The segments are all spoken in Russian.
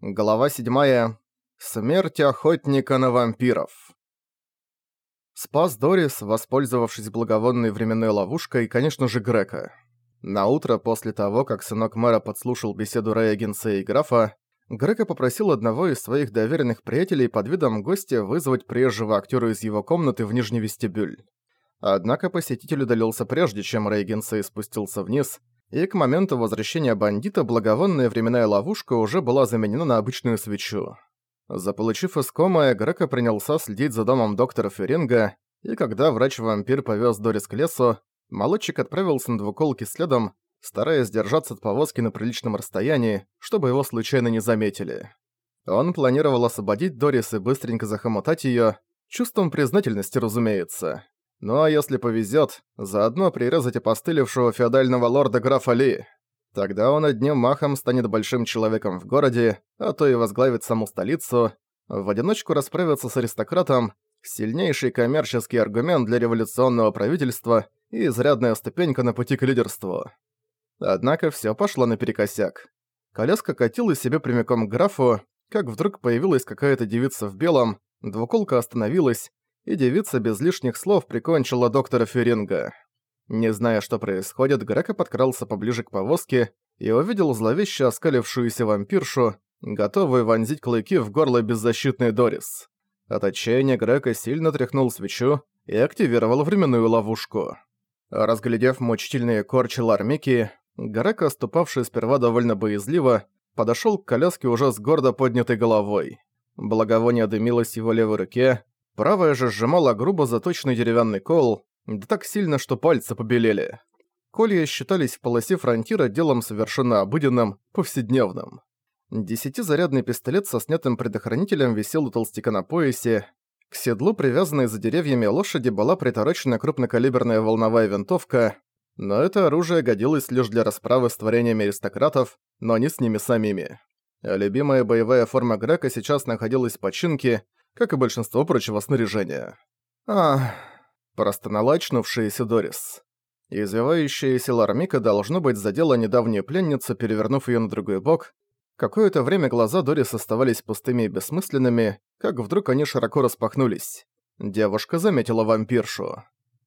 Глава 7. Смерть охотника на вампиров. Спас Дорис, воспользовавшись благовонной временной ловушкой, конечно же, Грека. На утро после того, как сынок мэра подслушал беседу Рейгенса и графа, Грека попросил одного из своих доверенных приятелей под видом гостя вызвать приезжего актера из его комнаты в нижний вестибюль. Однако посетитель удалился прежде, чем Рейгенса спустился вниз, и к моменту возвращения бандита благовонная временная ловушка уже была заменена на обычную свечу. Заполучив искомое, Грека принялся следить за домом доктора Феринга, и когда врач-вампир повез Дорис к лесу, молодчик отправился на двуколки следом, стараясь держаться от повозки на приличном расстоянии, чтобы его случайно не заметили. Он планировал освободить Дорис и быстренько захомотать её, чувством признательности, разумеется. Ну а если повезет, заодно прирезать опостылевшего феодального лорда графа Ли. Тогда он одним махом станет большим человеком в городе, а то и возглавит саму столицу, в одиночку расправиться с аристократом, сильнейший коммерческий аргумент для революционного правительства и изрядная ступенька на пути к лидерству. Однако всё пошло наперекосяк. Коляска катила себе прямиком к графу, как вдруг появилась какая-то девица в белом, двуколка остановилась, и девица без лишних слов прикончила доктора Феринга. Не зная, что происходит, Грека подкрался поближе к повозке и увидел зловеще оскалившуюся вампиршу, готовую вонзить клыки в горло беззащитной Дорис. От отчаяния Грека сильно тряхнул свечу и активировал временную ловушку. Разглядев мучительные корчи Лармики, Грека, ступавший сперва довольно боязливо, подошёл к коляске уже с гордо поднятой головой. Благовоние дымилось в его левой руке, Правая же сжимала грубо заточенный деревянный кол, да так сильно, что пальцы побелели. Колья считались в полосе фронтира делом совершенно обыденным, повседневным. Десятизарядный пистолет со снятым предохранителем висел у толстяка на поясе. К седлу, привязанной за деревьями лошади, была приторочена крупнокалиберная волновая винтовка, но это оружие годилось лишь для расправы с творениями аристократов, но не с ними самими. Любимая боевая форма Грека сейчас находилась в починке, как и большинство прочего снаряжения. «Ах...» – простонала очнувшаяся Дорис. Извивающаяся Лармика, должно быть, задела недавнюю пленницу, перевернув её на другой бок. Какое-то время глаза Дорис оставались пустыми и бессмысленными, как вдруг они широко распахнулись. Девушка заметила вампиршу.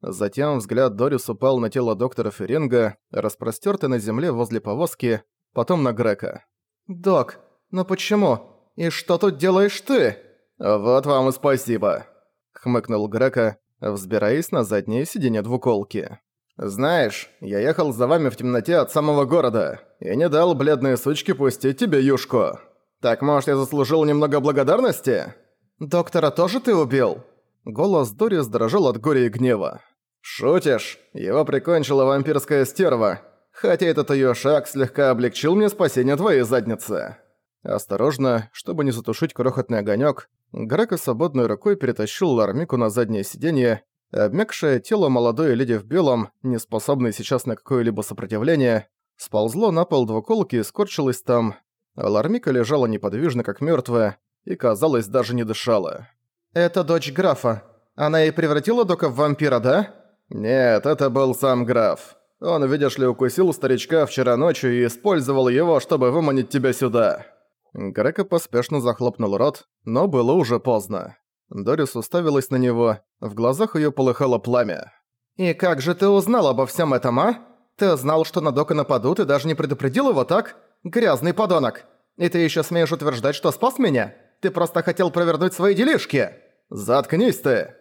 Затем взгляд Дорис упал на тело доктора Ференга, распростёртое на земле возле повозки, потом на Грека. «Док, но почему? И что тут делаешь ты?» «Вот вам и спасибо», — хмыкнул Грека, взбираясь на заднее сиденье двуколки. «Знаешь, я ехал за вами в темноте от самого города и не дал бледной сучке пустить тебе юшку. Так, может, я заслужил немного благодарности?» «Доктора тоже ты убил?» Голос Дорис дрожал от горя и гнева. «Шутишь? Его прикончила вампирская стерва, хотя этот её шаг слегка облегчил мне спасение твоей задницы». Осторожно, чтобы не затушить крохотный огонек, Грека свободной рукой перетащил Лармику на заднее сиденье, обмякшее тело молодой леди в белом, не способной сейчас на какое-либо сопротивление, сползло на пол двуколки и скорчилось там, а Лармика лежала неподвижно, как мертвая, и, казалось, даже не дышала. «Это дочь графа. Она и превратила Дока в вампира, да?» «Нет, это был сам граф. Он, видишь ли, укусил старичка вчера ночью и использовал его, чтобы выманить тебя сюда». Грека поспешно захлопнул рот, но было уже поздно. Дорис уставилась на него, в глазах её полыхало пламя. «И как же ты узнал обо всем этом, а? Ты знал, что на Дока нападут и даже не предупредил его, так? Грязный подонок! И ты ещё смеешь утверждать, что спас меня? Ты просто хотел провернуть свои делишки!» «Заткнись ты!»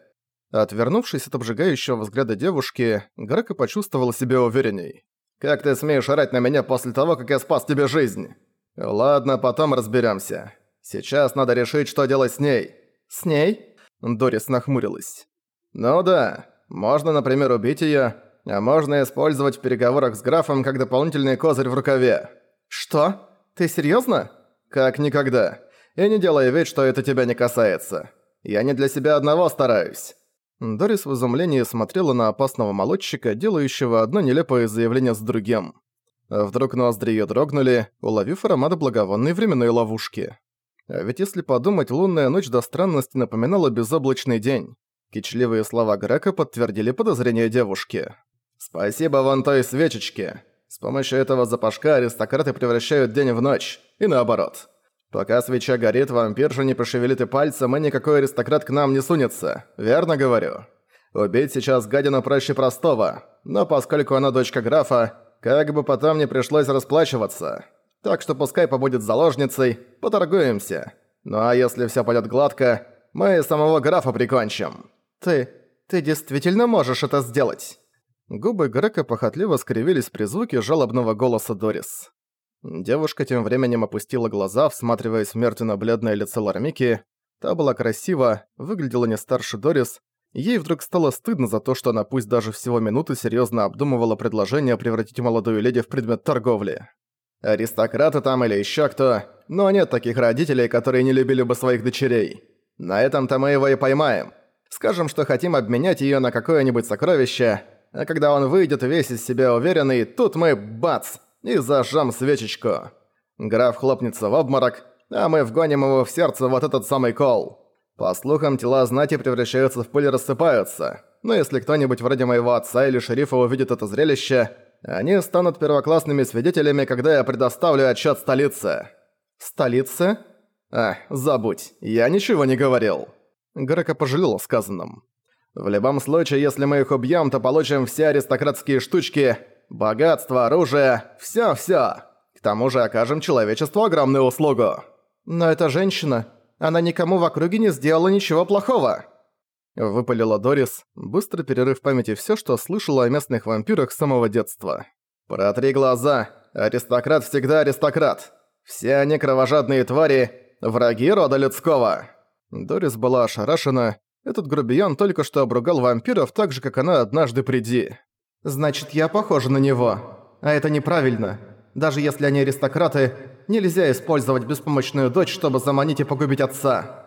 Отвернувшись от обжигающего взгляда девушки, Грека почувствовал себя уверенней. «Как ты смеешь орать на меня после того, как я спас тебе жизнь?» «Ладно, потом разберемся. Сейчас надо решить, что делать с ней». «С ней?» Дорис нахмурилась. «Ну да. Можно, например, убить её, а можно использовать в переговорах с графом как дополнительный козырь в рукаве». «Что? Ты серьёзно?» «Как никогда. И не делай вид, что это тебя не касается. Я не для себя одного стараюсь». Дорис в изумлении смотрела на опасного молодчика, делающего одно нелепое заявление с другим. Вдруг ноздри её дрогнули, уловив аромат благовонной временной ловушки. А ведь если подумать, лунная ночь до странности напоминала безоблачный день. Кичливые слова Грека подтвердили подозрения девушки. «Спасибо вон той свечечке. С помощью этого запашка аристократы превращают день в ночь. И наоборот. Пока свеча горит, вампирша не пошевелит и пальцем, и никакой аристократ к нам не сунется. Верно говорю? Убить сейчас гадину проще простого, но поскольку она дочка графа, как бы потом не пришлось расплачиваться. Так что пускай побудет заложницей, поторгуемся. Ну а если всё пойдёт гладко, мы и самого графа прикончим. Ты... ты действительно можешь это сделать?» Губы Грека похотливо скривились при звуке жалобного голоса Дорис. Девушка тем временем опустила глаза, всматриваясь в мертвенно-бледное лицо Лармики. Та была красива, выглядела не старше Дорис. Ей вдруг стало стыдно за то, что она пусть даже всего минуты серьезно обдумывала предложение превратить молодую леди в предмет торговли. Аристократы там или еще кто, но нет таких родителей, которые не любили бы своих дочерей. На этом-то мы его и поймаем. Скажем, что хотим обменять ее на какое-нибудь сокровище, а когда он выйдет весь из себя уверенный, тут мы бац! и зажжем свечечку. Граф хлопнется в обморок, а мы вгоним его в сердце вот этот самый кол. По слухам, тела знати превращаются в пыль и рассыпаются. Но если кто-нибудь вроде моего отца или шерифа увидит это зрелище, они станут первоклассными свидетелями, когда я предоставлю отчет столице. Столице? А, забудь, я ничего не говорил. Грека пожалел о сказанном. В любом случае, если мы их убьем, то получим все аристократские штучки, Богатство, оружие, всё-всё. К тому же окажем человечеству огромную услугу. Но эта женщина, она никому в округе не сделала ничего плохого. Выпалила Дорис, быстро перерыв в памяти всё, что слышала о местных вампирах с самого детства. «Протри глаза. Аристократ всегда аристократ. Все они кровожадные твари, враги рода людского». Дорис была ошарашена. Этот грубиян только что обругал вампиров так же, как она однажды приди. Значит, я похожа на него. А это неправильно. Даже если они аристократы, нельзя использовать беспомощную дочь, чтобы заманить и погубить отца.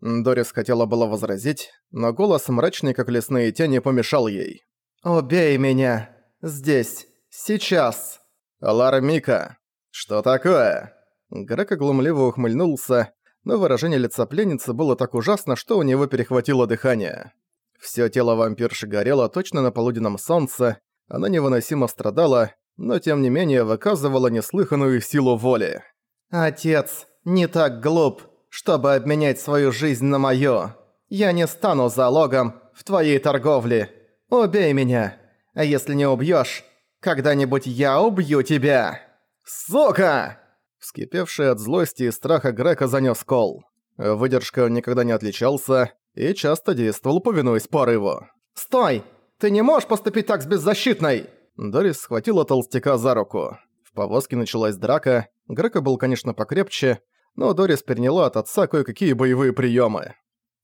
Дорис хотела было возразить, но голос мрачный, как лесные тени, помешал ей. «Убей меня! Здесь! Сейчас!» «Лара Мика! Что такое?» Грека глумливо ухмыльнулся, но выражение лица пленницы было так ужасно, что у него перехватило дыхание. Всё тело вампирши горело точно на полуденном солнце, она невыносимо страдала, но тем не менее выказывала неслыханную силу воли. «Отец, не так глуп, чтобы обменять свою жизнь на моё. Я не стану залогом в твоей торговле. Убей меня. А если не убьёшь, когда-нибудь я убью тебя. Сука!» Вскипевший от злости и страха Грека занёс кол. Выдержкой он никогда не отличался, и часто действовал, повинуясь порыву. «Стой! Ты не можешь поступить так с беззащитной!» Дорис схватила толстяка за руку. В повозке началась драка. Грека был, конечно, покрепче, но Дорис переняла от отца кое-какие боевые приемы.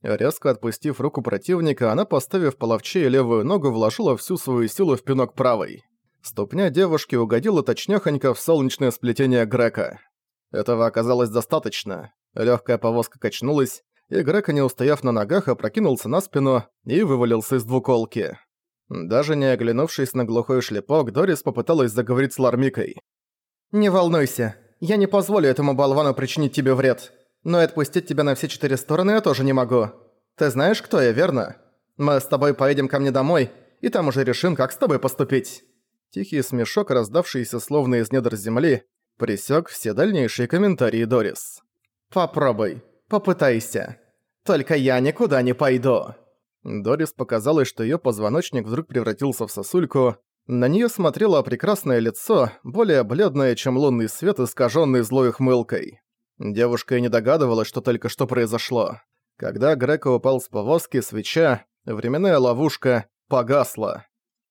Резко отпустив руку противника, она, поставив половче левую ногу, вложила всю свою силу в пинок правой. Ступня девушки угодила точнёхонько в солнечное сплетение Грека. Этого оказалось достаточно. Легкая повозка качнулась, и Грека, не устояв на ногах, опрокинулся на спину и вывалился из двуколки. Даже не оглянувшись на глухой шлепок, Дорис попыталась заговорить с Лармикой. «Не волнуйся, я не позволю этому болвану причинить тебе вред. Но и отпустить тебя на все четыре стороны я тоже не могу. Ты знаешь, кто я, верно? Мы с тобой поедем ко мне домой, и там уже решим, как с тобой поступить». Тихий смешок, раздавшийся словно из недр земли, пресек все дальнейшие комментарии Дорис. «Попробуй, попытайся». Только я никуда не пойду». Дорис показалось, что её позвоночник вдруг превратился в сосульку. На неё смотрело прекрасное лицо, более бледное, чем лунный свет, искажённый злой ухмылкой. Девушка и не догадывалась, что только что произошло. Когда Грека упал с повозки, свеча, временная ловушка, погасла.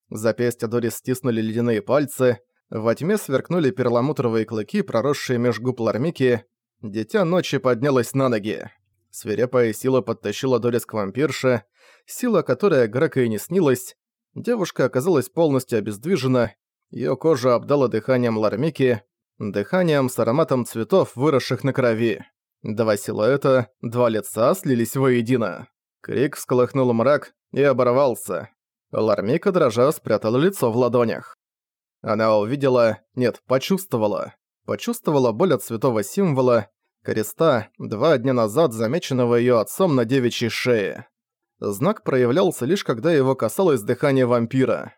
Запястья Дорис стиснули ледяные пальцы, во тьме сверкнули перламутровые клыки, проросшие меж губ Лармики. Дитя ночи поднялось на ноги. Свирепая сила подтащила Дорис к вампирше, сила, которая Грека и не снилась. Девушка оказалась полностью обездвижена, её кожа обдала дыханием лармики, дыханием с ароматом цветов, выросших на крови. Два силуэта, два лица слились воедино. Крик всколыхнул мрак и оборвался. Лармика дрожа спрятала лицо в ладонях. Она увидела, нет, почувствовала. Почувствовала боль от святого символа, креста, два дня назад замеченного её отцом на девичьей шее. Знак проявлялся лишь когда его касалось дыхания вампира.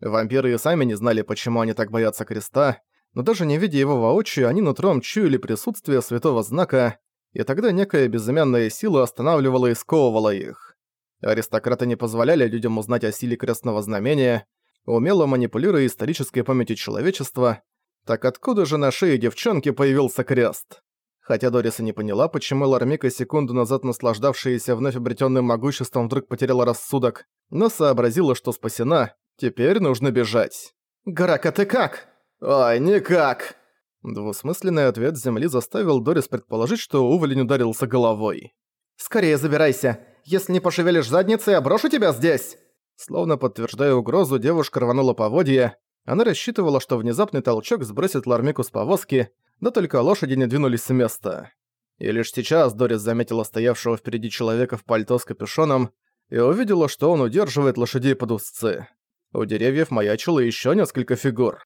Вампиры и сами не знали, почему они так боятся креста, но даже не видя его воочию, они нутром чуяли присутствие святого знака, и тогда некая безымянная сила останавливала и сковывала их. Аристократы не позволяли людям узнать о силе крестного знамения, умело манипулируя исторической памятью человечества, так откуда же на шее девчонки появился крест? Хотя Дорис и не поняла, почему Лармика, секунду назад наслаждавшаяся вновь обретенным могуществом, вдруг потеряла рассудок, но сообразила, что спасена, теперь нужно бежать. «Грака, ты как?» «Ой, никак!» Двусмысленный ответ земли заставил Дорис предположить, что Уволень ударился головой. «Скорее забирайся! Если не пошевелишь задницей, я брошу тебя здесь!» Словно подтверждая угрозу, девушка рванула поводья. Она рассчитывала, что внезапный толчок сбросит Лармику с повозки, да только лошади не двинулись с места. И лишь сейчас Дорис заметила стоявшего впереди человека в пальто с капюшоном и увидела, что он удерживает лошадей под узцы. У деревьев маячило еще несколько фигур.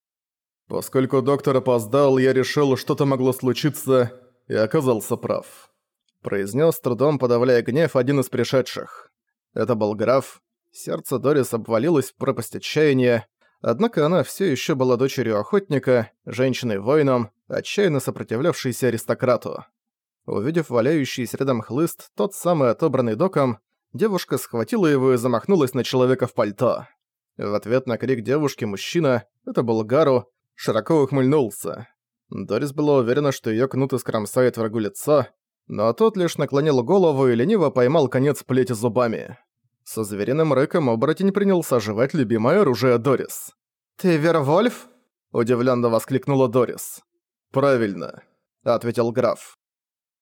Поскольку доктор опоздал, я решил, что-то могло случиться, и оказался прав. Произнес с трудом, подавляя гнев, один из пришедших. Это был граф. Сердце Дорис обвалилось в пропасть отчаяния, однако она все еще была дочерью охотника, женщиной-воином, отчаянно сопротивлявшейся аристократу. Увидев валяющийся рядом хлыст, тот самый отобранный доком, девушка схватила его и замахнулась на человека в пальто. В ответ на крик девушки мужчина, это был Гару, широко ухмыльнулся. Дорис была уверена, что её кнут искромсает врагу лицо, но тот лишь наклонил голову и лениво поймал конец плети зубами. Со звериным рыком оборотень принялся жевать любимое оружие Дорис. «Ты Вервольф?» – удивлённо воскликнула Дорис. «Правильно», – ответил граф.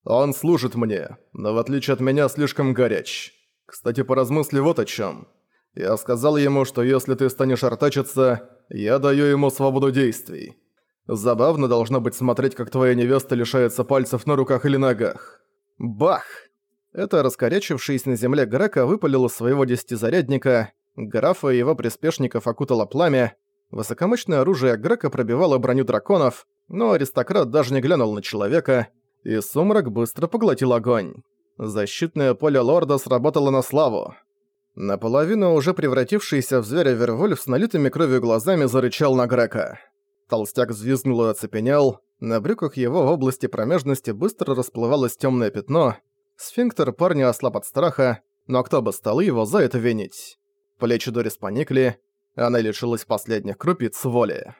«Он служит мне, но в отличие от меня слишком горяч. Кстати, поразмысли вот о чём. Я сказал ему, что если ты станешь артачиться, я даю ему свободу действий. Забавно должно быть смотреть, как твоя невеста лишается пальцев на руках или ногах. Бах! Это раскорячившись на земле Грека выпалил своего десятизарядника, графа и его приспешников окутало пламя, высокомощное оружие Грека пробивало броню драконов, но аристократ даже не глянул на человека, и сумрак быстро поглотил огонь. Защитное поле лорда сработало на славу. Наполовину уже превратившийся в зверя Вервольф с налитыми кровью глазами зарычал на Грека. Толстяк взвизгнул и оцепенел, на брюках его в области промежности быстро расплывалось темное пятно. Сфинктер парня ослаб от страха, но кто бы стал его за это винить? Плечи Дорис поникли, она лишилась последних крупиц воли.